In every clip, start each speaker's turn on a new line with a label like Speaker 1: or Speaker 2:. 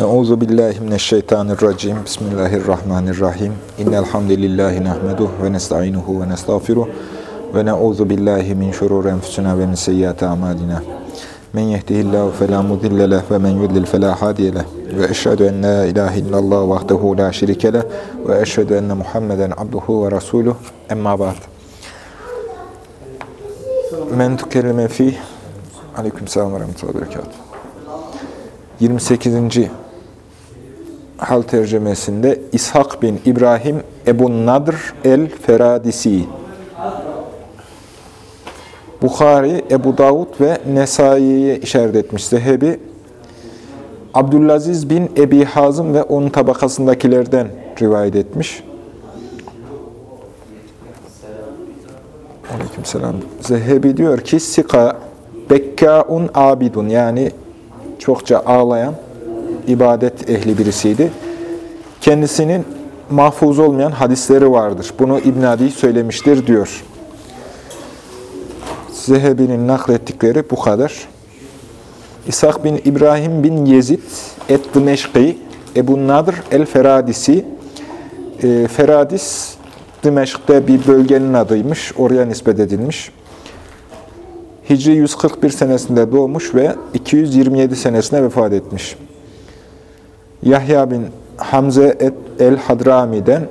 Speaker 1: Euzu billahi mineşşeytanirracim. Bismillahirrahmanirrahim. İnnel hamdelellahi nahmeduhu ve nestainuhu ve nestağfiruh ve na'uzu billahi min şururi enfusina ve min seyyiati amalina. Men yehdihillahu fela mudille leh ve men yudlil fela hadiye leh. Ve eşhedü en la ilahe illallah vahdehu la şerike leh ve eşhedü enne Muhammeden abduhu ve resuluh. Emma ba'd. Men tukellime fi Aleykümselam ve rahmetullahi ve berekatuhu. 28. hal tercümesinde İshak bin İbrahim Ebu Nadr el-Feradisi Bukhari, Ebu Davud ve Nesai'ye işaret etmiş Zehebi. Abdülaziz bin Ebi Hazım ve onun tabakasındakilerden rivayet etmiş. Aleykümselam. Zehebi diyor ki Sika Bekkaun abidun yani çokça ağlayan ibadet ehli birisiydi. Kendisinin mahfuz olmayan hadisleri vardır. Bunu İbn Adi söylemiştir diyor. Zehebi'nin naklettikleri bu kadar. İshak bin İbrahim bin Yezid et-Dimeşki Ebu Nadr el-Feradisi e, Feradis Dimeşk'te bir bölgenin adıymış. Oraya nispet edilmiş. Hicri 141 senesinde doğmuş ve 227 senesinde vefat etmiş. Yahya bin Hamze el-Hadrami'den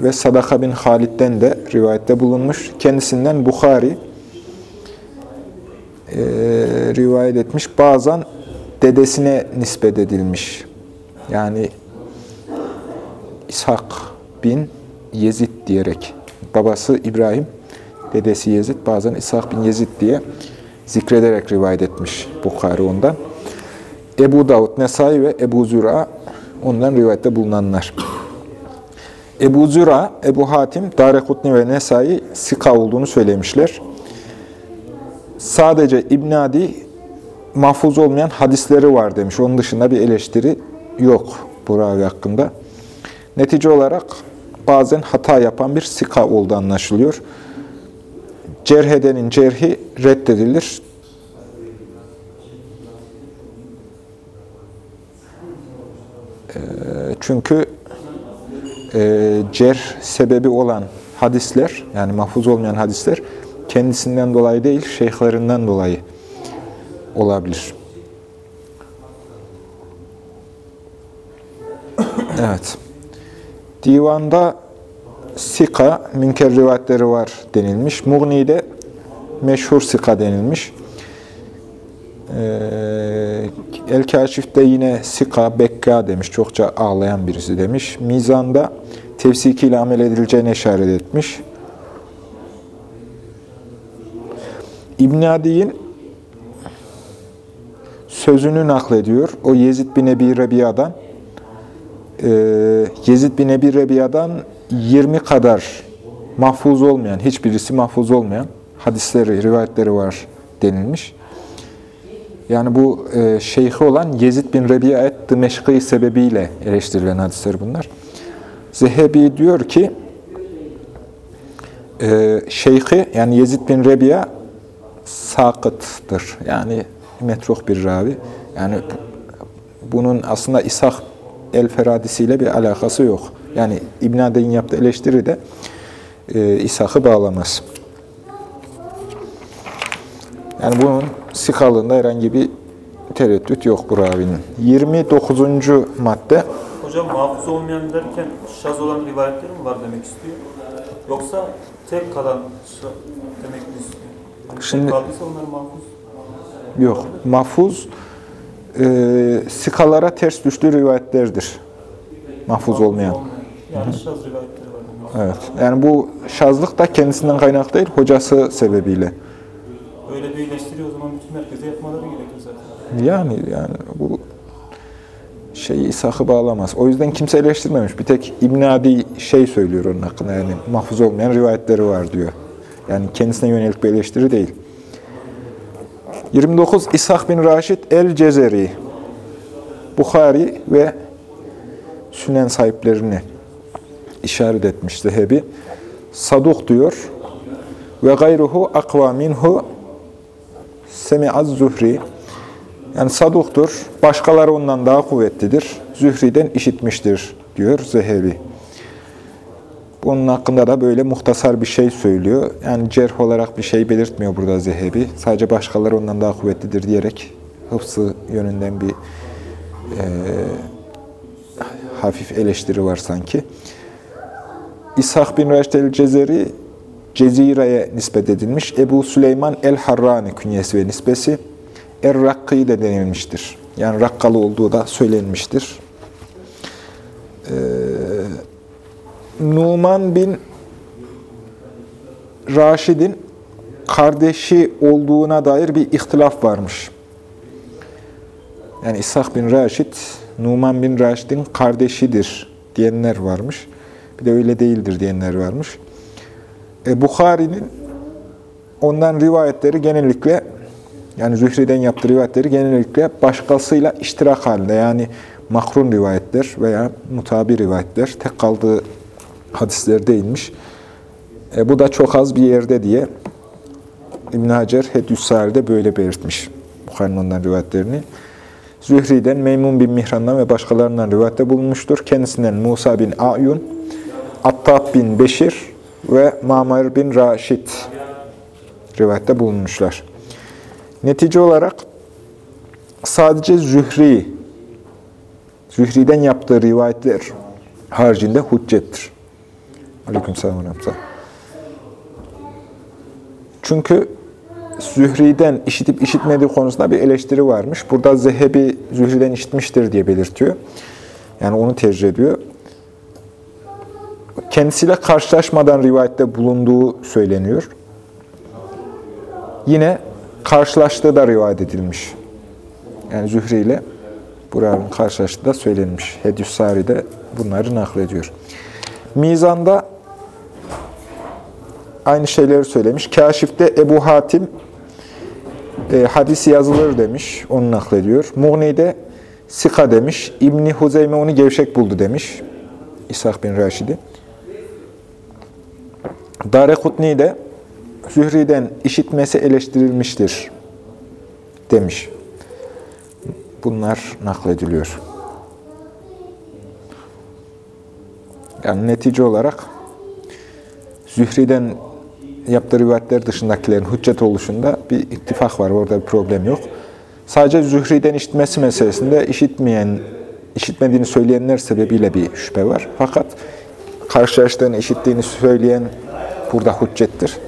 Speaker 1: ve Sadaka bin Halid'den de rivayette bulunmuş. Kendisinden Bukhari e, rivayet etmiş. Bazen dedesine nispet edilmiş. Yani İshak bin Yezid diyerek. Babası İbrahim, dedesi Yezid. Bazen İshak bin Yezid diye zikrederek rivayet etmiş Bukhari ondan. Ebu Davud, Nesai ve Ebu Züra ondan rivayette bulunanlar. Ebu Züra, Ebu Hatim, Darekutni ve Nesai Sika olduğunu söylemişler. Sadece İbn Adi mahfuz olmayan hadisleri var demiş. Onun dışında bir eleştiri yok bu hakkında. Netice olarak bazen hata yapan bir sika olduğu anlaşılıyor. Cerhedenin cerhi reddedilir. Çünkü e, cer sebebi olan hadisler, yani mahfuz olmayan hadisler, kendisinden dolayı değil, şeyhlerinden dolayı olabilir. Evet. Divanda Sika, münker rivayetleri var denilmiş. Mughni'de meşhur Sika denilmiş. Ee, El-Kaşif'te yine Sika, Bekka demiş. Çokça ağlayan birisi demiş. Mizan'da tefsikiyle amel edileceğine işaret etmiş. İbn Adi'nin sözünü naklediyor. O Yezid bin Ebi Rebiya'dan. Ee, Yezid bin Ebi Rebiya'dan 20 kadar mahfuz olmayan, hiçbirisi mahfuz olmayan hadisleri, rivayetleri var denilmiş. Yani bu e, şeyhi olan Yezid bin Rebi'a et Dimeşkî sebebiyle eleştirilen hadisler bunlar. Zehebi diyor ki, e, şeyhi yani Yezid bin Rebi'a sakıttır. Yani metruh bir ravi. Yani bunun aslında İshak el-Feradisi bir alakası yok. Yani İbn Adey'in yaptığı eleştiri de e, İshak'ı bağlamaz. Yani bunun sikalığında herhangi bir tereddüt yok bu ravinin. 29. madde.
Speaker 2: Hocam mahfuz olmayan derken şaz olan rivayetler mi var demek istiyor? Yoksa tek kalan demek mi istiyor? Yani
Speaker 1: Şimdi-
Speaker 2: kaldıysa onlar mahfuz.
Speaker 1: Yok. Mahfuz e, sikalara ters düştüğü rivayetlerdir. Mahfuz olmayan.
Speaker 2: Yani şaz rivayetleri var.
Speaker 1: Evet. Yani bu şazlık da kendisinden kaynaklı değil, hocası sebebiyle.
Speaker 2: Öyle bir eleştiri o zaman bütün herkese yapmaları gerekiyor zaten.
Speaker 1: Yani yani bu şeyi İshak'ı bağlamaz. O yüzden kimse eleştirmemiş. Bir tek İbn Adi şey söylüyor onun hakkında yani mahfuz olmayan rivayetleri var diyor. Yani kendisine yönelik bir eleştiri değil. 29 İshak bin Raşid el-Cezeri Bukhari ve Sünen sahiplerini işaret etmiş Zehebi. Saduk diyor. Ve gayruhu akva minhu semi'az zuhri Yani saduktur, başkaları ondan daha kuvvetlidir. Zühri'den işitmiştir diyor Zehebi. Bunun hakkında da böyle muhtasar bir şey söylüyor. Yani cerh olarak bir şey belirtmiyor burada Zehebi. Sadece başkaları ondan daha kuvvetlidir diyerek hıfzı yönünden bir e, hafif eleştiri var sanki. İshak bin Raşid el-Cezeri Cezire'ye nispet edilmiş. Ebu Süleyman el-Harrani künyesi ve nispesi Er-Rakki de denilmiştir. Yani Rakkalı olduğu da söylenmiştir. Ee, Numan bin Raşid'in kardeşi olduğuna dair bir ihtilaf varmış. Yani İshak bin Raşid, Numan bin Raşid'in kardeşidir diyenler varmış. Bir de öyle değildir diyenler varmış. E, Bukhari'nin ondan rivayetleri genellikle yani Zühri'den yaptığı rivayetleri genellikle başkasıyla iştirak halinde yani makrun rivayetler veya mutabi rivayetler tek kaldığı hadisler değilmiş. E, bu da çok az bir yerde diye İbn Hacer Hedüs Sari'de böyle belirtmiş. Bukhari'nin ondan rivayetlerini. Zühri'den Meymun bin Mihran'dan ve başkalarından rivayette bulunmuştur. Kendisinden Musa bin A'yun, Attab bin Beşir ve Mamar bin Raşid rivayette bulunmuşlar. Netice olarak sadece Zühri, Zühri'den yaptığı rivayetler haricinde hüccettir. Ve rahmetullah. Çünkü Zühri'den işitip işitmediği konusunda bir eleştiri varmış. Burada Zehebi Zühri'den işitmiştir diye belirtiyor. Yani onu tercih ediyor. Kendisiyle karşılaşmadan rivayette bulunduğu söyleniyor. Yine karşılaştığı da rivayet edilmiş. Yani Zühri ile Burak'ın karşılaştığı da söylenmiş. Hedüs Sari'de bunları naklediyor. Mizan'da aynı şeyleri söylemiş. Kaşif'te Ebu Hatim e, hadis yazılır demiş. Onu naklediyor. Muğni'de Sika demiş. İbni Huzeyme onu gevşek buldu demiş. İshak bin Raşid'i. Darekutni'de Zühri'den işitmesi eleştirilmiştir demiş. Bunlar naklediliyor. Yani netice olarak Zühri'den yaptığı rivayetler dışındakilerin hüccet oluşunda bir ittifak var. Orada bir problem yok. Sadece Zühri'den işitmesi meselesinde işitmeyen, işitmediğini söyleyenler sebebiyle bir şüphe var. Fakat karşılaştığını, işittiğini söyleyen burada hüccettir.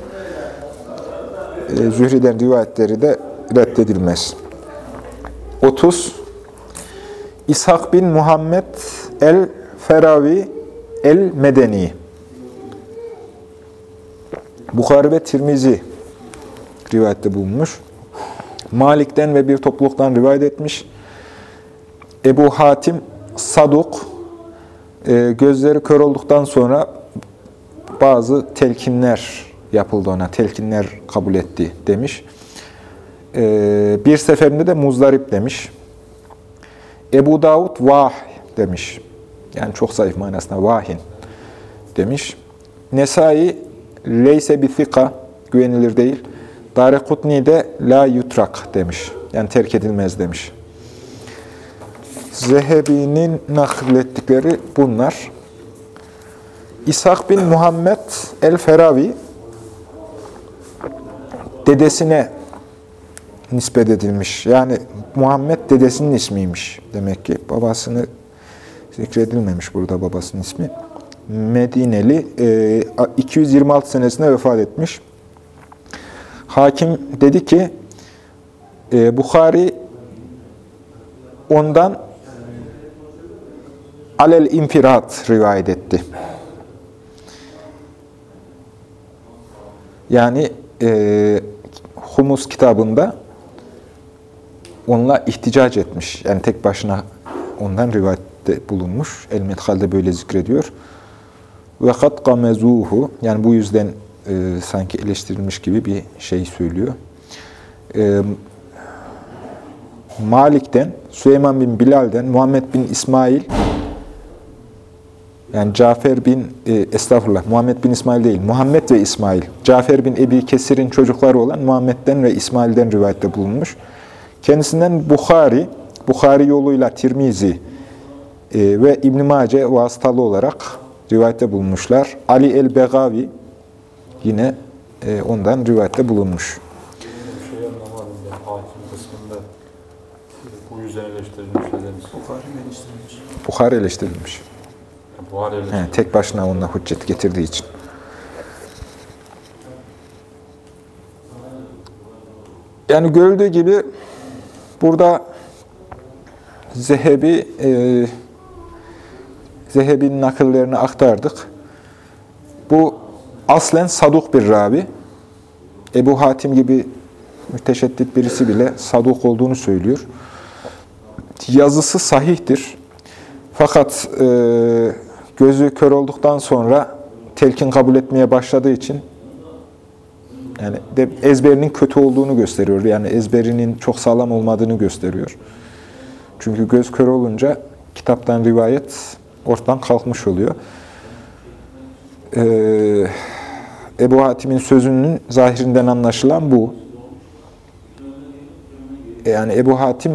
Speaker 1: Zühri'den rivayetleri de reddedilmez. 30. İshak bin Muhammed el-Feravi el-Medeni Bukhari ve Tirmizi rivayette bulunmuş. Malik'ten ve bir topluluktan rivayet etmiş. Ebu Hatim Saduk e, gözleri kör olduktan sonra bazı telkinler yapıldı ona. Telkinler kabul etti demiş. E, bir seferinde de muzdarip demiş. Ebu Davud vah demiş. Yani çok zayıf manasında vahin demiş. Nesai leyse bi thika güvenilir değil. Darekutni de la yutrak demiş. Yani terk edilmez demiş. Zehebi'nin naklettikleri bunlar. İshak bin Muhammed el-Feravi dedesine nispet edilmiş. Yani Muhammed dedesinin ismiymiş demek ki. Babasını zikredilmemiş burada babasının ismi. Medineli 226 senesinde vefat etmiş. Hakim dedi ki Bukhari ondan alel infirat rivayet etti. Yani e, Humus kitabında onunla ihticac etmiş. Yani tek başına ondan rivayette bulunmuş. El-Medhal'de böyle zikrediyor. Ve kat gamezuhu yani bu yüzden e, sanki eleştirilmiş gibi bir şey söylüyor. E, Malik'ten, Süleyman bin Bilal'den, Muhammed bin İsmail yani Cafer bin, e, estağfurullah, Muhammed bin İsmail değil, Muhammed ve İsmail. Cafer bin Ebi Kesir'in çocukları olan Muhammed'den ve İsmail'den rivayette bulunmuş. Kendisinden Bukhari, Bukhari yoluyla Tirmizi e, ve İbn-i Mace vasıtalı olarak rivayette bulunmuşlar. Ali el-Begavi yine e, ondan rivayette bulunmuş.
Speaker 3: Şey anlamadım ben hakim kısmında. Bu yüzden eleştirilmiş dediniz.
Speaker 2: Bukhari geliştirilmiş.
Speaker 1: Bukhari eleştirilmiş. He, tek başına onunla hüccet getirdiği için. Yani görüldüğü gibi burada Zehebi e, Zehebi'nin nakillerini aktardık. Bu aslen saduk bir ravi. Ebu Hatim gibi müteşeddit birisi bile saduk olduğunu söylüyor. Yazısı sahihtir. Fakat e, gözü kör olduktan sonra telkin kabul etmeye başladığı için yani de ezberinin kötü olduğunu gösteriyor. Yani ezberinin çok sağlam olmadığını gösteriyor. Çünkü göz kör olunca kitaptan rivayet ortadan kalkmış oluyor. Ee, Ebu Hatim'in sözünün zahirinden anlaşılan bu. Yani Ebu Hatim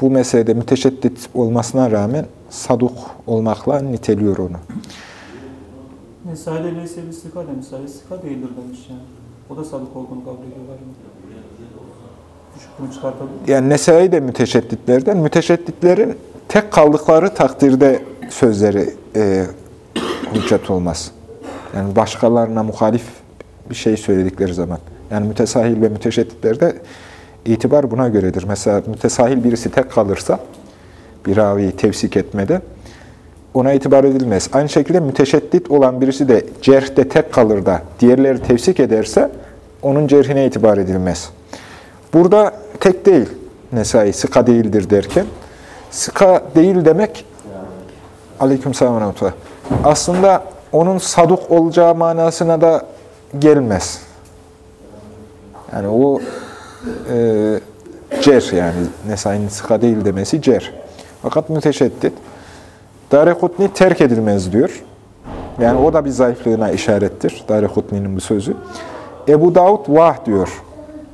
Speaker 1: bu meselede müteşeddit olmasına rağmen saduk olmakla niteliyor onu.
Speaker 2: Nesai'de leyse bir sika demiş. Nesai sika değildir demiş yani. O da sadık olduğunu kabul ediyorlar mı? Düşüklüğünü çıkartabilir?
Speaker 1: Yani Nesai de müteşedditlerden. Müteşedditlerin tek kaldıkları takdirde sözleri e, hüccet olmaz. Yani başkalarına muhalif bir şey söyledikleri zaman. Yani mütesahil ve müteşedditlerde itibar buna göredir. Mesela mütesahil birisi tek kalırsa bir raviyi tevsik etmede ona itibar edilmez. Aynı şekilde müteşeddit olan birisi de cerhte tek kalır da diğerleri tevsik ederse onun cerhine itibar edilmez. Burada tek değil Nesai, sıka değildir derken. Sıka değil demek aleyküm selam. Aslında onun saduk olacağı manasına da gelmez. Yani o e, cer yani Nesai'nin sıka değil demesi cer. Fakat müteşeddit. Darekutni terk edilmez diyor. Yani o da bir zayıflığına işarettir. Darekutni'nin bu sözü. Ebu Davud vah diyor.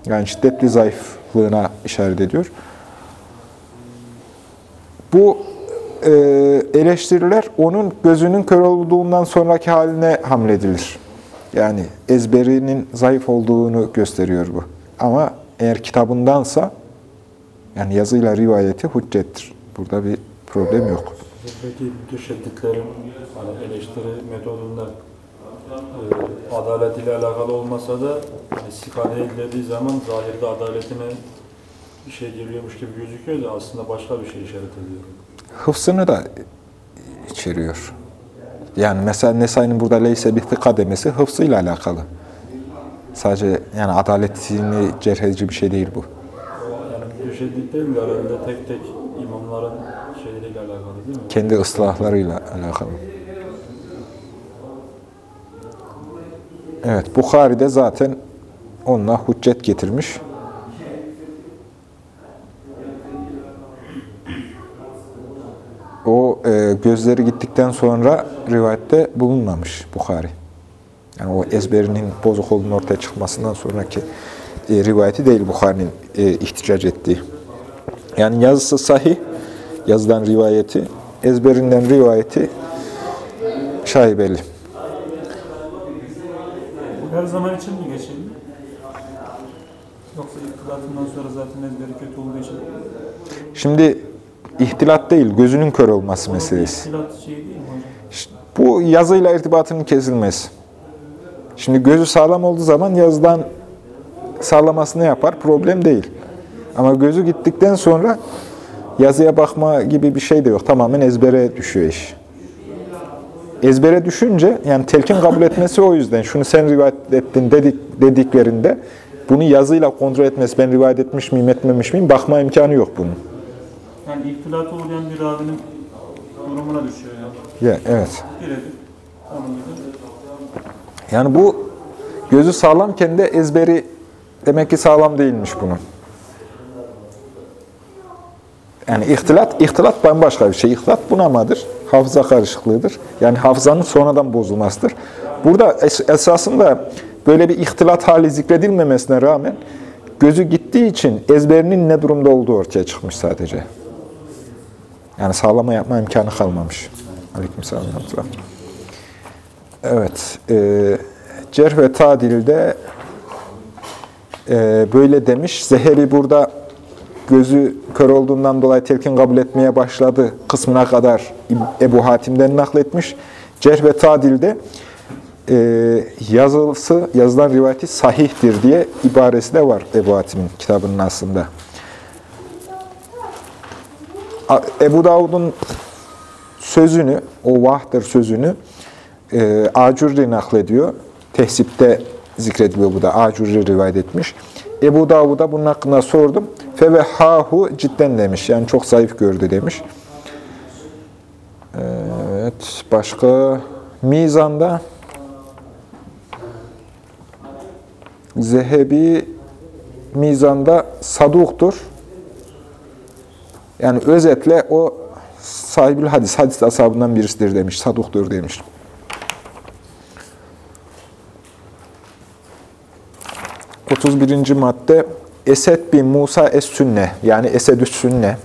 Speaker 1: Yani şiddetli zayıflığına işaret ediyor. Bu e, eleştiriler onun gözünün kör olduğundan sonraki haline hamledilir. Yani ezberinin zayıf olduğunu gösteriyor bu. Ama eğer kitabındansa yani yazıyla rivayeti hüccettir. Burada bir problem yok.
Speaker 3: Peki müteşedditlerin hani eleştiri metodunda e, adalet ile alakalı olmasa da hani sika değil dediği zaman zahirde adaletine bir şey geliyormuş gibi gözüküyor da aslında başka bir şey işaret ediyor.
Speaker 1: Hıfzını da içeriyor. Yani mesela Nesai'nin burada leyse bir demesi hıfzıyla alakalı. Sadece yani adaletini cerh edici bir şey değil bu.
Speaker 3: Yani değil de tek tek imamların şeyleriyle alakalı değil mi?
Speaker 1: Kendi ıslahlarıyla alakalı. Evet, Bukhari de zaten onunla hüccet getirmiş. O e, gözleri gittikten sonra rivayette bulunmamış Bukhari. Yani o ezberinin bozuk olduğunun ortaya çıkmasından sonraki e, rivayeti değil Bukhari'nin e, ihticac ettiği. Yani yazısı sahih, yazıdan rivayeti, ezberinden rivayeti şaibeli.
Speaker 2: Bu her zaman için mi geçerli? Yoksa iltifatından sonra zaten ezberi kötü olduğu için
Speaker 1: Şimdi ihtilat değil, gözünün kör olması meselesi.
Speaker 2: İhtilat şey değil mi hocam?
Speaker 1: Bu yazıyla irtibatının kesilmesi. Şimdi gözü sağlam olduğu zaman yazıdan sağlamasını yapar, problem değil. Ama gözü gittikten sonra yazıya bakma gibi bir şey de yok. Tamamen ezbere düşüyor iş. Ezbere düşünce, yani telkin kabul etmesi o yüzden. Şunu sen rivayet ettin dedik, dediklerinde bunu yazıyla kontrol etmesi, ben rivayet etmiş miyim, etmemiş miyim, bakma imkanı yok bunun.
Speaker 2: Yani ihtilatı uğrayan bir ravinin durumuna düşüyor yani.
Speaker 1: Ya, evet. Yani bu gözü sağlamken de ezberi demek ki sağlam değilmiş bunun. Yani ihtilat, ihtilat bambaşka bir şey. İhtilat bunamadır. Hafıza karışıklığıdır. Yani hafızanın sonradan bozulmasıdır. Burada es- esasında böyle bir ihtilat hali zikredilmemesine rağmen gözü gitti gittiği için ezberinin ne durumda olduğu ortaya çıkmış sadece. Yani sağlama yapma imkanı kalmamış. Aleykümselam. Evet. E, cerh ve tadilde e, böyle demiş. Zehebi burada gözü kör olduğundan dolayı telkin kabul etmeye başladı kısmına kadar Ebu Hatim'den nakletmiş. Cerh ve tadilde e, yazılısı, yazılan rivayeti sahihtir diye ibaresi de var Ebu Hatim'in kitabının aslında. Ebu Davud'un sözünü, o vahdır sözünü e, Acurri naklediyor. Tehsipte zikrediliyor bu da. Acurri rivayet etmiş. Ebu Davud'a bunun hakkında sordum. Fe ve hahu cidden demiş. Yani çok zayıf gördü demiş. Evet. Başka Mizan'da Zehebi Mizan'da saduktur. Yani özetle o sahibül hadis, hadis ashabından birisidir demiş. Saduktur demiş. Otuz birinci madde Esed bin Musa Es-Sünne yani Esedüs Sünne.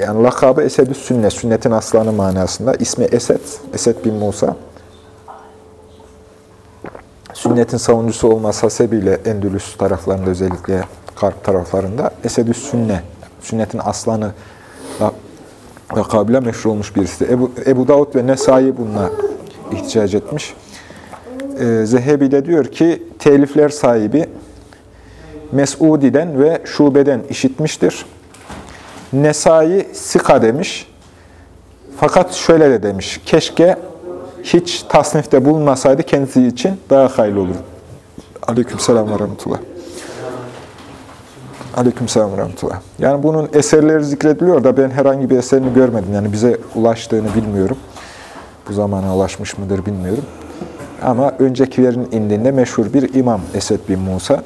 Speaker 1: Yani lakabı Esedüs Sünne, sünnetin aslanı manasında. İsmi Esed, Esed bin Musa. Sünnetin savunucusu olması hasebiyle Endülüs taraflarında özellikle Karp taraflarında Esedüs Sünne, sünnetin aslanı lakabıyla meşhur olmuş birisi. Ebu, Ebu Davud ve Nesai bununla ihticac etmiş. Ee, Zehebi de diyor ki, telifler sahibi Mes'udi'den ve Şube'den işitmiştir. Nesai Sika demiş. Fakat şöyle de demiş, keşke hiç tasnifte bulunmasaydı kendisi için daha hayırlı olur. Aleykümselam ve rahmetullah. Aleykümselam ve rahmetullah. Yani bunun eserleri zikrediliyor da ben herhangi bir eserini görmedim. Yani bize ulaştığını bilmiyorum. Bu zamana ulaşmış mıdır bilmiyorum. Ama öncekilerin indiğinde meşhur bir imam Esed bin Musa.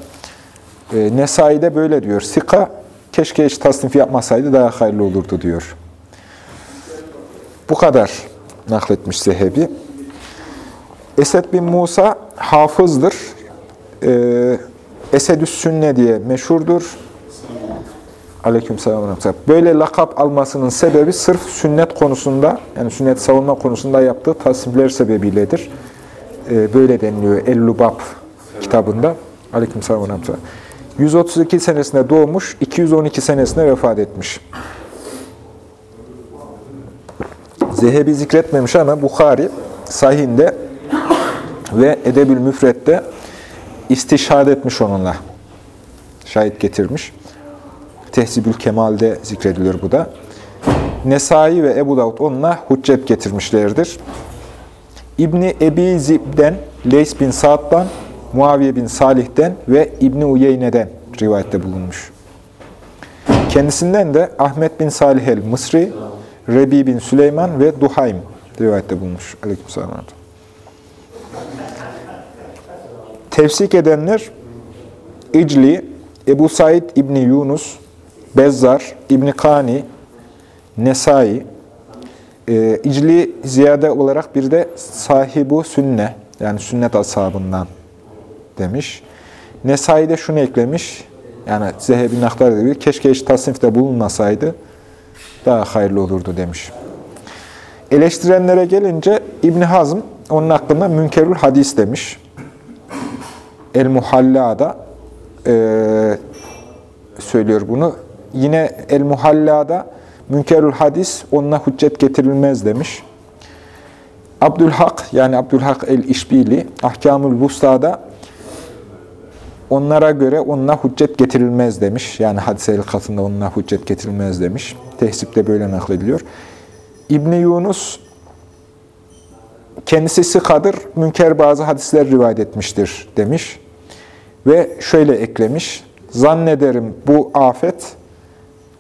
Speaker 1: E, Nesai de böyle diyor. Sika keşke hiç tasnif yapmasaydı daha hayırlı olurdu diyor. Bu kadar nakletmiş Zehebi. Esed bin Musa hafızdır. Ee, Esedüs Sünne diye meşhurdur. Ve rahmetullah. Böyle lakap almasının sebebi sırf sünnet konusunda, yani sünnet savunma konusunda yaptığı tasnifler sebebiyledir. Ee, böyle deniliyor El-Lubab kitabında. Aleykümselam. ve rahmetullah. 132 senesinde doğmuş, 212 senesinde vefat etmiş. Zehebi zikretmemiş ama Bukhari sahihinde ve Edebül Müfret'te istişhad etmiş onunla. Şahit getirmiş. Tehzibül Kemal'de zikrediliyor bu da. Nesai ve Ebu Davud onunla hüccet getirmişlerdir. İbni Ebi Zib'den, Leys bin Sa'd'dan, Muaviye bin Salih'ten ve İbni Uyeyne'den rivayette bulunmuş. Kendisinden de Ahmet bin Salih el-Mısri, Rebi bin Süleyman ve Duhaym rivayette bulunmuş. Aleykümselam. Tefsik edenler İcli, Ebu Said İbni Yunus, Bezzar, İbni Kani, Nesai, e, İcli ziyade olarak bir de sahibu sünne, yani sünnet ashabından demiş. Nesai de şunu eklemiş, yani Zehebi Naktar gibi, keşke hiç tasnifte bulunmasaydı daha hayırlı olurdu demiş. Eleştirenlere gelince İbn Hazm onun hakkında münkerül hadis demiş. El-Muhalla'da e, söylüyor bunu. Yine El-Muhalla'da münkerül hadis onunla hüccet getirilmez demiş. Abdülhak yani Abdülhak el-İşbili Ahkamül Vusta'da onlara göre onunla hüccet getirilmez demiş. Yani hadise el katında onunla hüccet getirilmez demiş. Tehsipte böyle naklediliyor. İbni Yunus kendisi sıkadır, münker bazı hadisler rivayet etmiştir demiş. Ve şöyle eklemiş, zannederim bu afet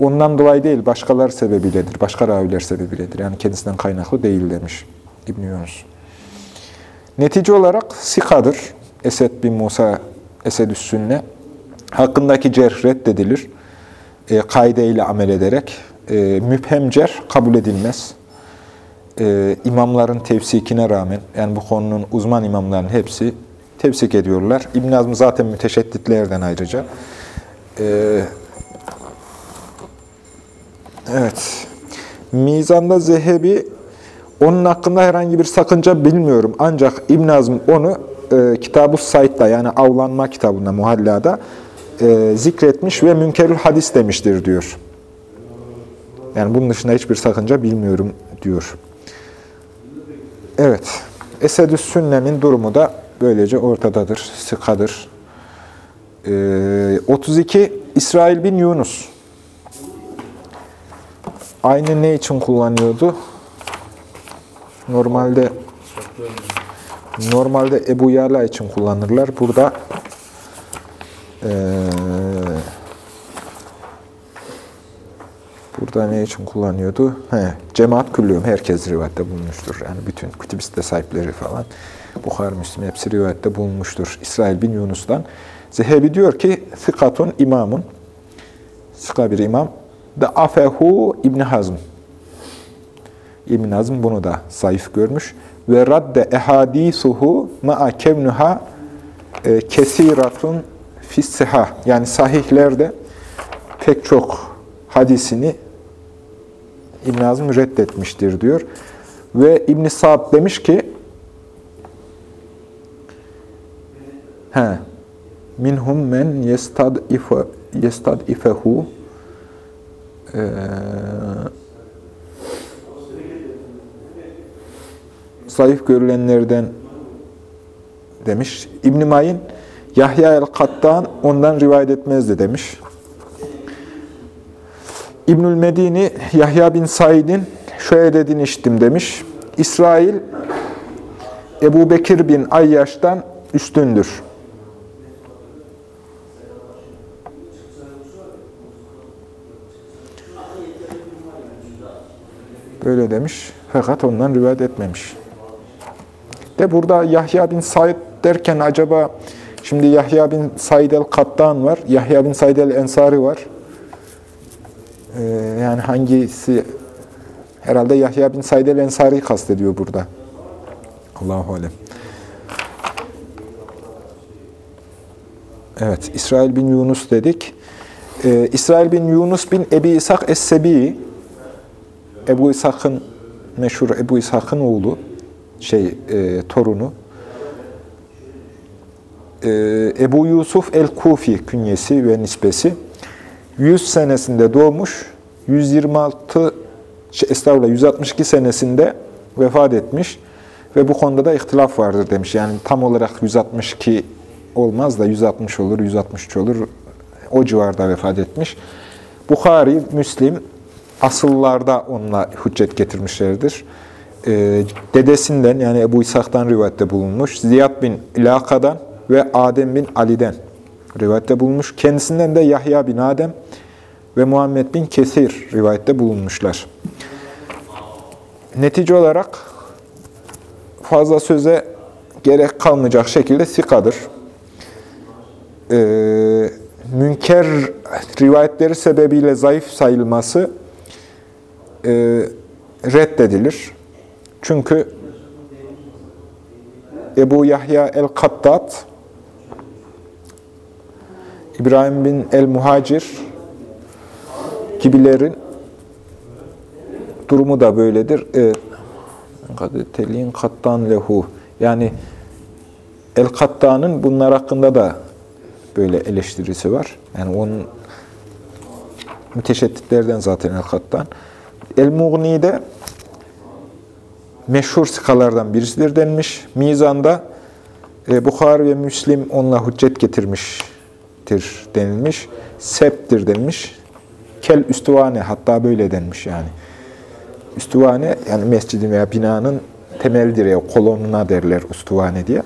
Speaker 1: ondan dolayı değil, başkalar sebebiyledir, başka raviler sebebiyledir. Yani kendisinden kaynaklı değil demiş İbn Yunus. Netice olarak sikadır, Esed bin Musa, Esedüs Sünne. Hakkındaki cerh reddedilir, e, kaide ile amel ederek. E, müphem cerh kabul edilmez. E, imamların tevsikine rağmen, yani bu konunun uzman imamların hepsi tevsik ediyorlar. İbn Azm zaten müteşedditlerden ayrıca. Ee, evet. Mizanda Zehebi onun hakkında herhangi bir sakınca bilmiyorum. Ancak İbn Azm onu e, Kitab-ı Said'da yani avlanma kitabında, muhallada e, zikretmiş ve münkerül hadis demiştir diyor. Yani bunun dışında hiçbir sakınca bilmiyorum diyor. Evet. Esedü Sünne'nin durumu da böylece ortadadır, sıkadır. Ee, 32. İsrail bin Yunus. Aynı ne için kullanıyordu? Normalde normalde Ebu Yala için kullanırlar. Burada ee, Burada ne için kullanıyordu? He, cemaat küllüğüm. Herkes rivayette bulunmuştur. Yani bütün kütübiste sahipleri falan. Bukhar, Müslim hepsi rivayette bulunmuştur. İsrail bin Yunus'tan. Zehebi diyor ki, Sikatun imamun. Sika bir imam. Da afehu İbn Hazm. İbn Hazm bunu da zayıf görmüş. Ve radde ehadisuhu ma'a kevnuha e, kesiratun fissiha. Yani sahihlerde pek çok hadisini İbn Azm reddetmiştir diyor. Ve İbn Sa'd demiş ki he minhum men yestad ifehu ee, zayıf görülenlerden demiş. İbn Mayin Yahya el-Kattan ondan rivayet etmezdi demiş. İbnül Medini Yahya bin Said'in şöyle dediğini işittim demiş. İsrail Ebu Bekir bin Ayyaş'tan üstündür. Böyle demiş. Fakat ondan rivayet etmemiş. De burada Yahya bin Said derken acaba şimdi Yahya bin Said el-Kattan var, Yahya bin Said el-Ensari var. Ee, yani hangisi herhalde Yahya bin Said el-Ensari'yi kastediyor burada. Allahu alem. Evet, İsrail bin Yunus dedik. Ee, İsrail bin Yunus bin Ebi İshak Es-Sebi, Ebu İshak'ın meşhur Ebu İshak'ın oğlu, şey e, torunu. Ee, Ebu Yusuf el-Kufi künyesi ve nisbesi. 100 senesinde doğmuş, 126 şey, estağfurullah 162 senesinde vefat etmiş ve bu konuda da ihtilaf vardır demiş. Yani tam olarak 162 olmaz da 160 olur, 163 olur. O civarda vefat etmiş. Bukhari, Müslim asıllarda onunla hüccet getirmişlerdir. Ee, dedesinden yani Ebu İshak'tan rivayette bulunmuş. Ziyad bin İlaka'dan ve Adem bin Ali'den rivayette bulunmuş. Kendisinden de Yahya bin Adem ve Muhammed bin Kesir rivayette bulunmuşlar. Netice olarak fazla söze gerek kalmayacak şekilde sikadır. Ee, münker rivayetleri sebebiyle zayıf sayılması e, reddedilir. Çünkü Ebu Yahya el-Kattat İbrahim bin el-Muhacir gibilerin durumu da böyledir. Evet. Telin kattan lehu. Yani el-Kattan'ın bunlar hakkında da böyle eleştirisi var. Yani onun müteşedditlerden zaten el-Kattan. El-Mughni'de meşhur sıkalardan birisidir denmiş. Mizan'da e, Bukhari ve Müslim onunla hüccet getirmiştir denilmiş. Septir denmiş. Kel üstüvane hatta böyle denmiş yani. Üstüvane yani mescidin veya binanın temel direği, kolonuna derler üstüvane diye.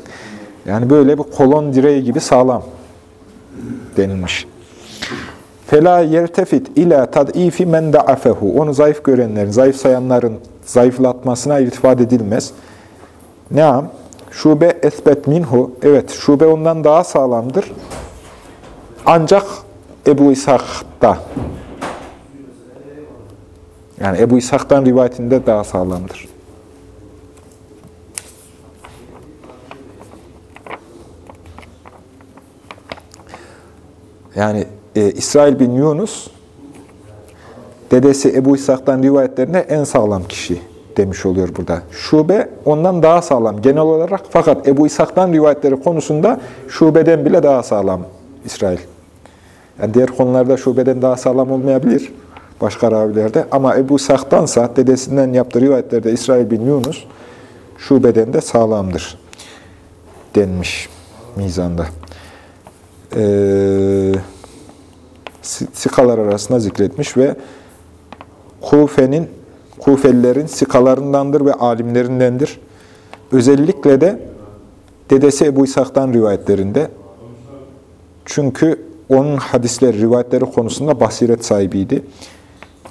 Speaker 1: Yani böyle bir kolon direği gibi sağlam denilmiş. Fela yertefit ila tadifi men da'afehu. Onu zayıf görenlerin, zayıf sayanların zayıflatmasına irtifat edilmez. Neam? Şube esbet minhu. Evet, şube ondan daha sağlamdır. Ancak Ebu İshak'ta. Yani Ebu İshak'tan rivayetinde daha sağlamdır. Yani e, İsrail bin Yunus dedesi Ebu İshak'tan rivayetlerinde en sağlam kişi demiş oluyor burada. Şube ondan daha sağlam genel olarak fakat Ebu İshak'tan rivayetleri konusunda şubeden bile daha sağlam İsrail. Yani diğer konularda şubeden daha sağlam olmayabilir başka ravilerde ama Ebu İshak'tansa dedesinden yaptığı rivayetlerde İsrail bin Yunus şubeden de sağlamdır denmiş mizanda. Ee, sikalar arasında zikretmiş ve Kufe'nin, Kufelilerin sikalarındandır ve alimlerindendir. Özellikle de dedesi Ebu İshak'tan rivayetlerinde. Çünkü onun hadisleri, rivayetleri konusunda basiret sahibiydi.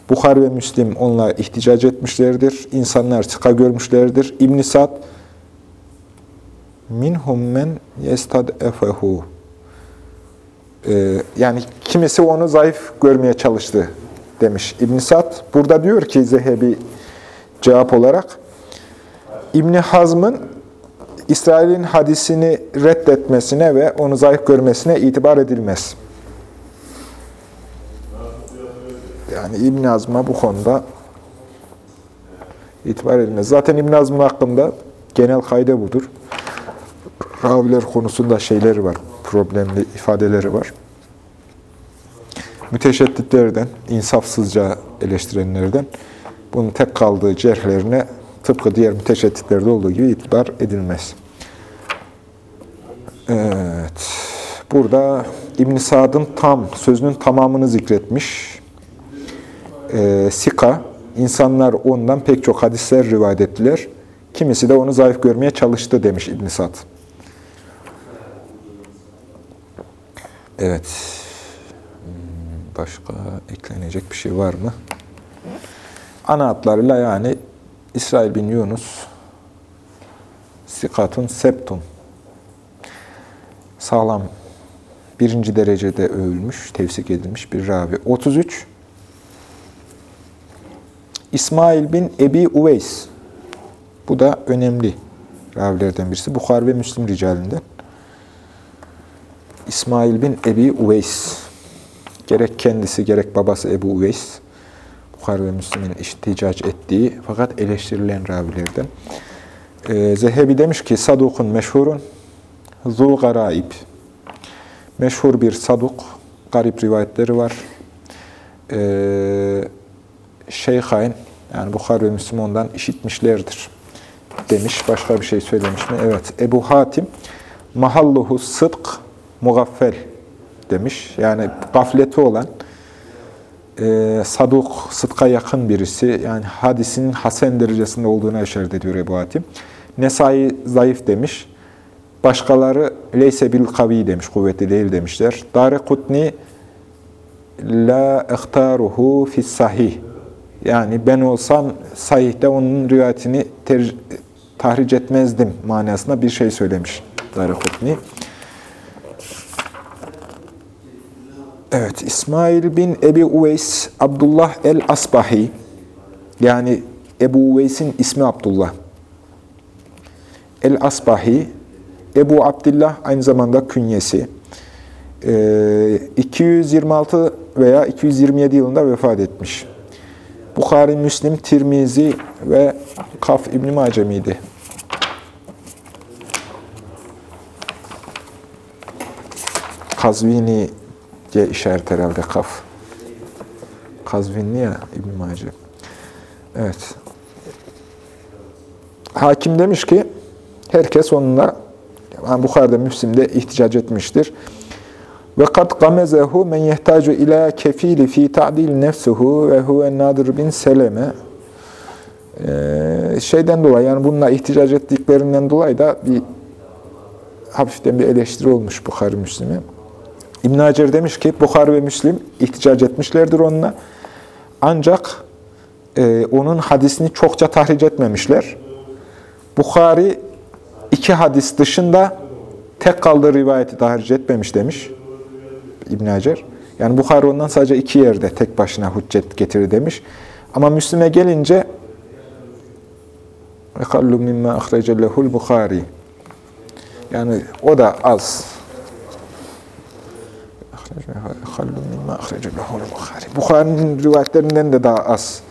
Speaker 1: Bukhari ve Müslim onunla ihticac etmişlerdir. İnsanlar sika görmüşlerdir. İbn-i Sad minhum men yestad'efehu ee, yani kimisi onu zayıf görmeye çalıştı demiş İbn Sad. Burada diyor ki Zehebi cevap olarak İbn Hazm'ın İsrail'in hadisini reddetmesine ve onu zayıf görmesine itibar edilmez. Yani İbn Hazm'a bu konuda itibar edilmez. Zaten İbn Hazm'ın hakkında genel kayda budur. Raviler konusunda şeyleri var, problemli ifadeleri var. Müteşedditlerden, insafsızca eleştirenlerden bunun tek kaldığı cerhlerine tıpkı diğer müteşedditlerde olduğu gibi itibar edilmez. Evet. Burada İbn Sad'ın tam, sözünün tamamını zikretmiş. Ee, Sika, insanlar ondan pek çok hadisler rivayet ettiler. Kimisi de onu zayıf görmeye çalıştı demiş İbn Sad. Evet. Başka eklenecek bir şey var mı? Ana hatlarıyla yani İsrail bin Yunus Sikatun Septun sağlam birinci derecede övülmüş, tevsik edilmiş bir ravi. 33 İsmail bin Ebi Uveys bu da önemli ravilerden birisi. Bukhar ve Müslim ricalinden. İsmail bin Ebi Uveys. Gerek kendisi gerek babası Ebu Uveys. Bukhari ve Müslim'in ihticac ettiği fakat eleştirilen ravilerden. Ee, Zehebi demiş ki sadukun meşhurun zul. Meşhur bir saduk. Garip rivayetleri var. Ee, Şeyhayn yani Bukhari ve Müslim ondan işitmişlerdir demiş. Başka bir şey söylemiş mi? Evet. Ebu Hatim mahalluhu sıdk mugaffel demiş. Yani gafleti olan e, saduk, sıdka yakın birisi. Yani hadisin hasen derecesinde olduğuna işaret ediyor Ebu Hatim. Nesai zayıf demiş. Başkaları leyse bil kavi demiş, kuvvetli değil demişler. Dare Kutni la ihtaruhu fis sahih. Yani ben olsam sahihte onun rivayetini tahric etmezdim manasında bir şey söylemiş Dare Kutni. Evet, İsmail bin Ebi Uveys, Abdullah el-Asbahi, yani Ebu Uveys'in ismi Abdullah. El-Asbahi, Ebu Abdullah aynı zamanda künyesi. Ee, 226 veya 227 yılında vefat etmiş. Bukhari, Müslim, Tirmizi ve Kaf İbn-i Macemi'ydi. Kazvini diye işaret herhalde kaf. Kazvinli ya İbn-i. Evet. Hakim demiş ki, herkes onunla, yani Bukhari'de, Müslim'de ihticac etmiştir. Ve kad gamezehu men yehtacu ila kefili fi ta'dil nefsuhu ve huve nadir bin seleme. Ee, şeyden dolayı, yani bununla ihticac ettiklerinden dolayı da bir hafiften bir eleştiri olmuş Bukhari Müslim'e İbn Hacer demiş ki Bukhari ve Müslim ihticac etmişlerdir onunla. Ancak e, onun hadisini çokça tahric etmemişler. Bukhari iki hadis dışında tek kaldığı rivayeti tahric etmemiş demiş İbn Hacer. Yani Bukhari ondan sadece iki yerde tek başına hüccet getirir demiş. Ama Müslim'e gelince وَقَلُّ مِمَّا اَخْرَجَ لَهُ Bukhari. Yani o da az Bukhari'nin rivayetlerinden de daha az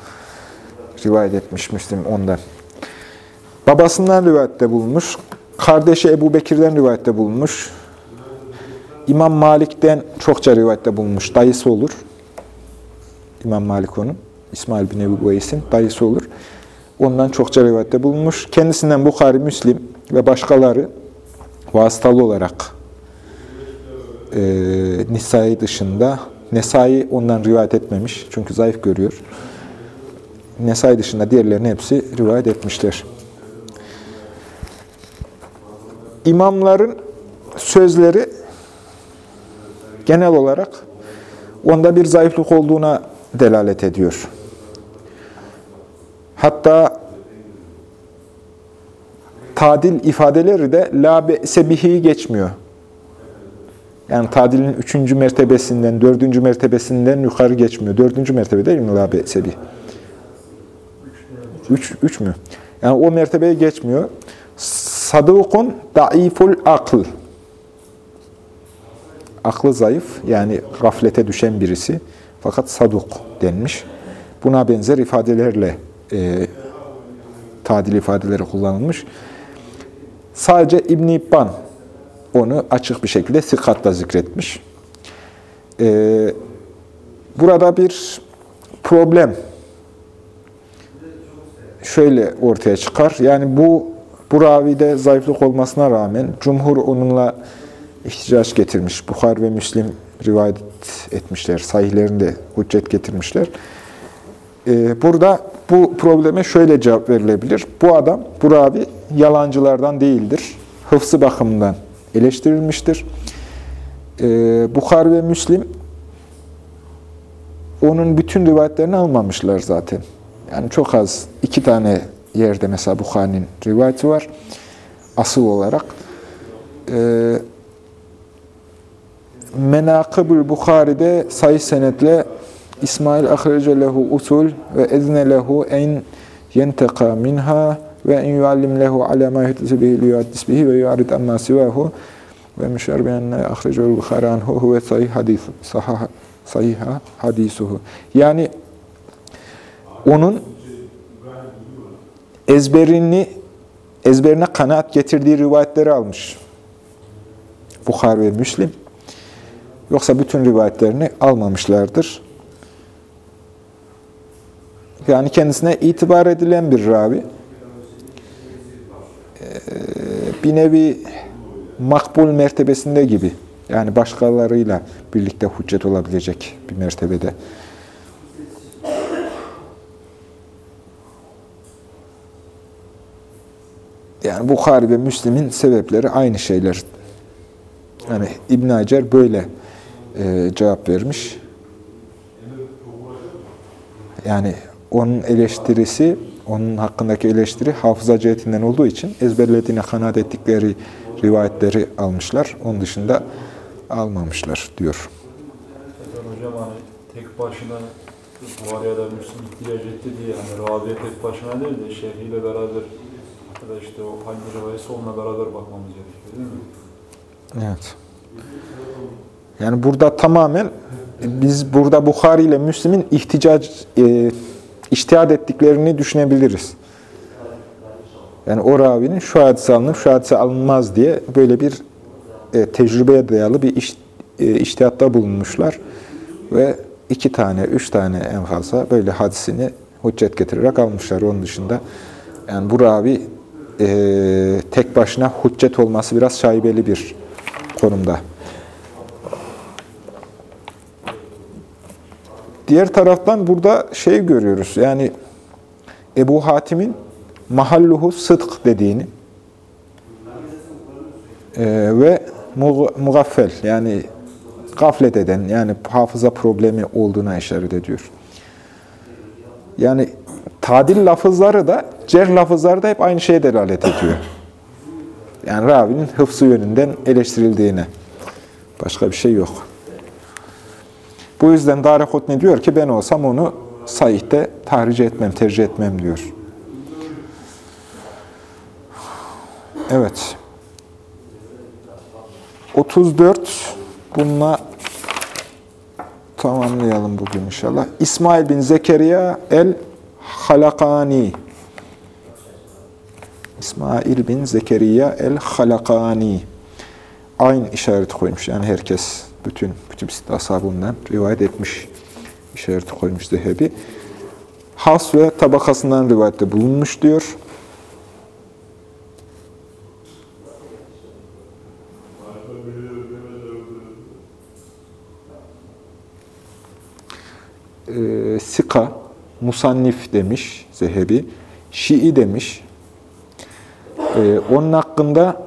Speaker 1: rivayet etmiş Müslim ondan. Babasından rivayette bulunmuş. Kardeşi Ebu Bekir'den rivayette bulunmuş. İmam Malik'ten çokça rivayette bulunmuş. Dayısı olur. İmam Malik onun. İsmail bin Ebu Uveys'in dayısı olur. Ondan çokça rivayette bulunmuş. Kendisinden Bukhari, Müslim ve başkaları vasıtalı olarak e, Nisai dışında, Nesai ondan rivayet etmemiş. Çünkü zayıf görüyor. Nesai dışında diğerlerinin hepsi rivayet etmişler. İmamların sözleri genel olarak onda bir zayıflık olduğuna delalet ediyor. Hatta tadil ifadeleri de la be'se geçmiyor. Yani tadilin üçüncü mertebesinden, dördüncü mertebesinden yukarı geçmiyor. Dördüncü mertebe değil mi la be'se Üç, üç mü? Yani o mertebeye geçmiyor. Sadukun daiful akıl. Aklı zayıf, yani gaflete düşen birisi. Fakat saduk denmiş. Buna benzer ifadelerle e, tadil ifadeleri kullanılmış. Sadece İbn İbban onu açık bir şekilde sikatla zikretmiş. E, burada bir problem şöyle ortaya çıkar. Yani bu bu ravide zayıflık olmasına rağmen cumhur onunla ihticaç getirmiş. Bukhar ve Müslim rivayet etmişler. Sahihlerinde hüccet getirmişler. Ee, burada bu probleme şöyle cevap verilebilir. Bu adam, bu ravi yalancılardan değildir. Hıfzı bakımından eleştirilmiştir. Ee, Bukhar ve Müslim onun bütün rivayetlerini almamışlar zaten. Yani çok az iki tane yerde mesela Bukhari'nin rivayeti var. Asıl olarak. Ee, Menakıbül Bukhari'de sayı senetle İsmail ahrece lehu usul ve ezne lehu en yenteka minha ve en yuallim lehu ala ma yuhdisi bihi liyuhaddis bihi ve yuarid amma sivahu ve müşer bi enne ahrece'l Bukhari anhu huve sahih hadis sahih sahih hadisuhu. Yani onun ezberini ezberine kanaat getirdiği rivayetleri almış. Bukhari ve Müslim. Yoksa bütün rivayetlerini almamışlardır. Yani kendisine itibar edilen bir ravi. Bir nevi makbul mertebesinde gibi. Yani başkalarıyla birlikte hüccet olabilecek bir mertebede. Yani Bukhari ve Müslim'in sebepleri aynı şeyler. Yani İbn Hacer böyle e, cevap vermiş. Yani onun eleştirisi, onun hakkındaki eleştiri hafıza cihetinden olduğu için ezberlediğine kanaat ettikleri rivayetleri almışlar. Onun dışında almamışlar diyor.
Speaker 3: Hocam hani tek başına Buhari ya da Müslim ihtiyaç etti diye hani Rabi'ye tek başına değil de şerhiyle beraber ya da işte o hangi rivayesi onunla beraber bakmamız gerekiyor değil mi?
Speaker 1: Evet. Yani burada tamamen biz burada Bukhari ile Müslim'in ihticac, e, iştihad ettiklerini düşünebiliriz. Yani o ravinin şu hadise alınır, şu hadise alınmaz diye böyle bir e, tecrübeye dayalı bir iş, e, iştihatta bulunmuşlar. Ve iki tane, üç tane en fazla böyle hadisini hüccet getirerek almışlar. Onun dışında yani bu ravi e, tek başına hüccet olması biraz şaibeli bir konumda. Diğer taraftan burada şey görüyoruz. Yani Ebu Hatim'in mahalluhu sıdk dediğini e, ve mugaffel yani gaflet eden yani hafıza problemi olduğuna işaret ediyor. Yani tadil lafızları da cerh lafızları da hep aynı şeye delalet ediyor. Yani ravinin hıfzı yönünden eleştirildiğine. Başka bir şey yok. Bu yüzden Darekutni diyor ki ben olsam onu sahihte tahric etmem, tercih etmem diyor. Evet. 34 bununla tamamlayalım bugün inşallah. İsmail bin Zekeriya el-Halakani. İsmail bin Zekeriya el-Halakani. Aynı işareti koymuş. Yani herkes, bütün kütüb ashabından rivayet etmiş işareti koymuş Zehebi. Has ve tabakasından rivayette bulunmuş diyor. e, Sika, Musannif demiş Zehebi, Şii demiş. E, onun hakkında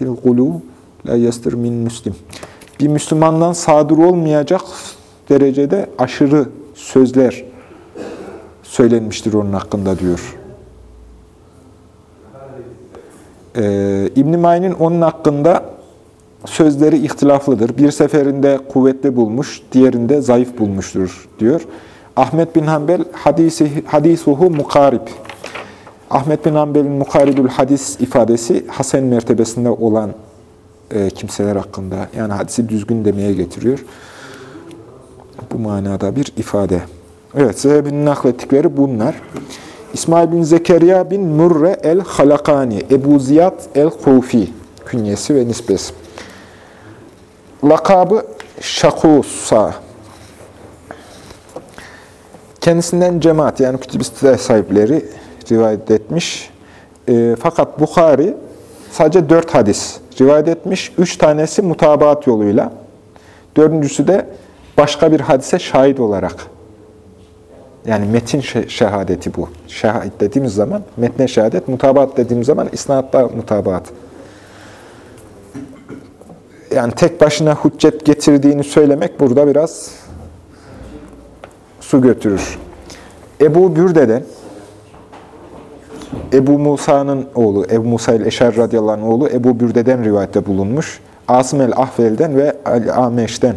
Speaker 1: fil gulu la yastir min müslim. Bir Müslümandan sadır olmayacak derecede aşırı sözler söylenmiştir onun hakkında diyor. Ee, İbn-i Mayn'in onun hakkında sözleri ihtilaflıdır. Bir seferinde kuvvetli bulmuş, diğerinde zayıf bulmuştur diyor. Ahmet bin Hanbel hadisi, hadisuhu mukarib. Ahmet bin Hanbel'in mukaribül hadis ifadesi Hasan mertebesinde olan e, kimseler hakkında yani hadisi düzgün demeye getiriyor. Bu manada bir ifade. Evet, Zehebi'nin naklettikleri bunlar. İsmail bin Zekeriya bin Murre el-Halakani, Ebu Ziyad el-Kufi künyesi ve nispesi. Lakabı Şakusa. Kendisinden cemaat yani kütüb sahipleri rivayet etmiş. E, fakat Bukhari sadece dört hadis rivayet etmiş. Üç tanesi mutabaat yoluyla. Dördüncüsü de başka bir hadise şahit olarak. Yani metin şehadeti bu. Şahit dediğimiz zaman metne şehadet, mutabaat dediğimiz zaman isnatta mutabaat. Yani tek başına hüccet getirdiğini söylemek burada biraz su götürür. Ebu Bürde'den, Ebu Musa'nın oğlu, Ebu Musa el-Eşer radıyallahu oğlu Ebu Bürde'den rivayette bulunmuş. Asım el-Ahvel'den ve Al-Ameş'ten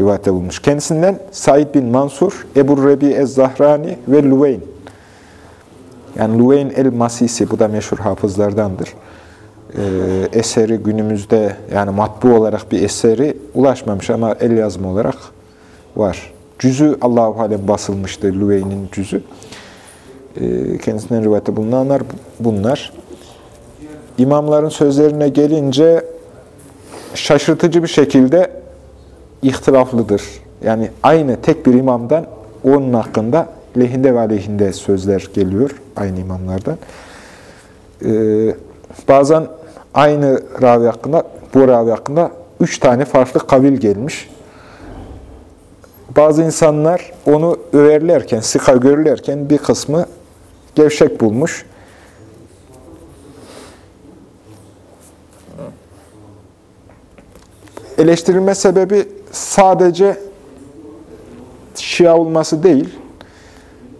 Speaker 1: rivayette bulunmuş. Kendisinden Said bin Mansur, Ebu Rebi ez-Zahrani ve Luveyn. Yani Luveyn el-Masisi, bu da meşhur hafızlardandır. Ee, eseri günümüzde, yani matbu olarak bir eseri ulaşmamış ama el yazma olarak var. Cüzü Allah-u Alem basılmıştı, Luveyn'in cüzü. Ee, kendisinden rivayette bulunanlar bunlar. İmamların sözlerine gelince şaşırtıcı bir şekilde ihtilaflıdır. Yani aynı tek bir imamdan onun hakkında lehinde ve aleyhinde sözler geliyor aynı imamlardan. Ee, bazen aynı ravi hakkında, bu ravi hakkında üç tane farklı kavil gelmiş. Bazı insanlar onu överlerken, sıka görürlerken bir kısmı gevşek bulmuş. Eleştirilme sebebi sadece Şia olması değil,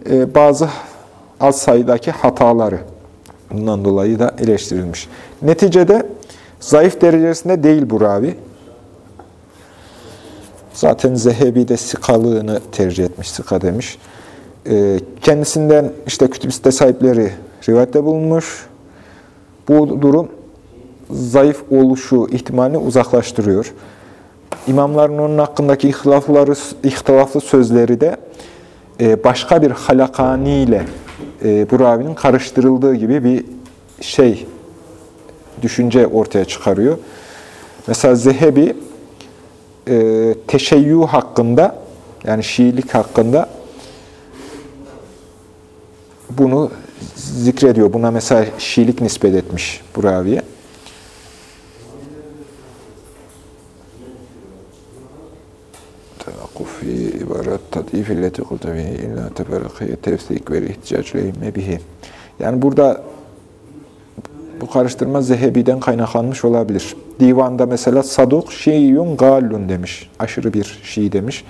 Speaker 1: e, bazı az sayıdaki hataları bundan dolayı da eleştirilmiş. Neticede zayıf derecesinde değil bu ravi. Zaten Zehebi de sikalığını tercih etmiş, sika demiş. E, kendisinden işte kütüb sahipleri rivayette bulunmuş. Bu durum zayıf oluşu ihtimalini uzaklaştırıyor. İmamların onun hakkındaki ihtilafları, ihtilaflı sözleri de e, başka bir halakani ile e, bu ravinin karıştırıldığı gibi bir şey, düşünce ortaya çıkarıyor. Mesela Zehebi e, teşeyyü hakkında, yani Şiilik hakkında bunu zikrediyor. Buna mesela Şiilik nispet etmiş bu raviye. Tevakkuf ibarat tadif illeti kultavi illa teferrakiye tefsik ve ihticac bihi. Yani burada bu karıştırma Zehebi'den kaynaklanmış olabilir. Divanda mesela Saduk Şiiyun Gallun demiş. Aşırı bir Şii demiş.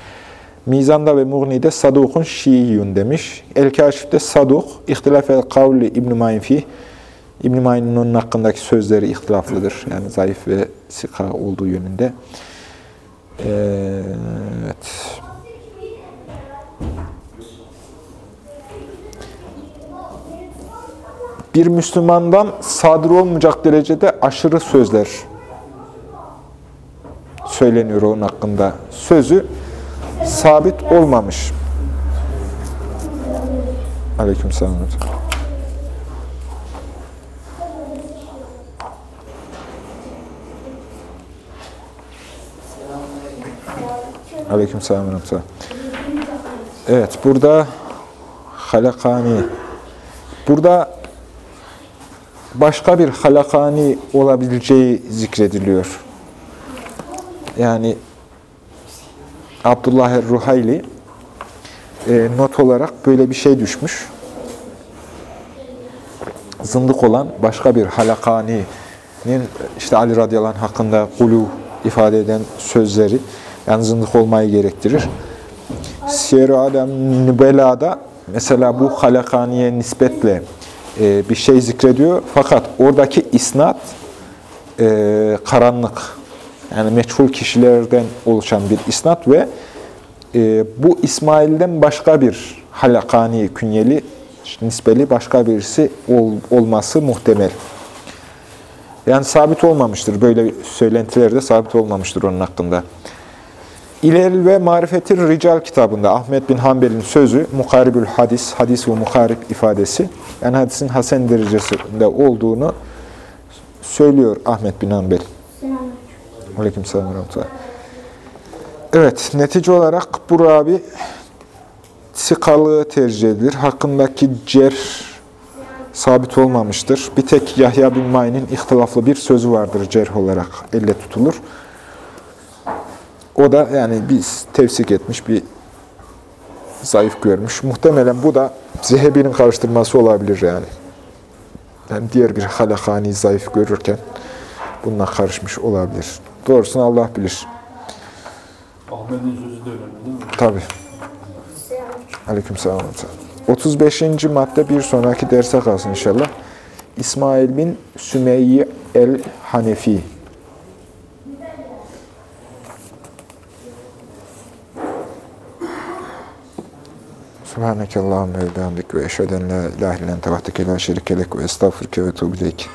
Speaker 1: Mizanda ve Mughni'de Sadukun Şiiyun demiş. El-Kaşif'te Saduk, İhtilaf el-Kavli İbn-i Mayn fih. İbn-i Mayn'in onun hakkındaki sözleri ihtilaflıdır. Yani zayıf ve sika olduğu yönünde. Evet. Bir Müslümandan sadır olmayacak derecede aşırı sözler söyleniyor onun hakkında sözü sabit olmamış. Aleykümselam. Aleykümselam. ve rahmetullah. Evet, burada halakani. Burada başka bir halakani olabileceği zikrediliyor. Yani Abdullah el-Ruhayli e, not olarak böyle bir şey düşmüş. Zındık olan başka bir halakani'nin işte Ali radıyallahu anh hakkında kulu ifade eden sözleri yani zındık olmayı gerektirir. Siyer-i Alem Nübela'da mesela bu halakaniye nispetle e, bir şey zikrediyor. Fakat oradaki isnat e, karanlık. Yani meçhul kişilerden oluşan bir isnat ve e, bu İsmail'den başka bir halakani künyeli, nispeli başka birisi ol, olması muhtemel. Yani sabit olmamıştır. Böyle söylentiler de sabit olmamıştır onun hakkında. İlel ve Marifetir Rical kitabında Ahmet bin Hanbel'in sözü Mukaribül Hadis, hadis ve mukarib ifadesi. Yani hadisin hasen derecesinde olduğunu söylüyor Ahmet bin Hanbel. Ve rahmetullah. Evet, netice olarak bu rabi sikalığı tercih edilir. Hakkındaki cer sabit olmamıştır. Bir tek Yahya bin Ma'in'in ihtilaflı bir sözü vardır cerh olarak elle tutulur. O da yani biz tevsik etmiş bir zayıf görmüş. Muhtemelen bu da Zehebi'nin karıştırması olabilir yani. Yani diğer bir halakani zayıf görürken bununla karışmış olabilir. Doğrusunu Allah bilir.
Speaker 3: Ahmet'in sözü de önemli değil mi?
Speaker 1: Tabi. Aleykümselam. 35. madde bir sonraki derse kalsın inşallah. İsmail bin Sümeyye el-Hanefi. Subhaneke Allahümme ve bihamdik ve eşheden la ilahe illen tevahdeke la şerike lek ve estağfurke ve tuğbileyk.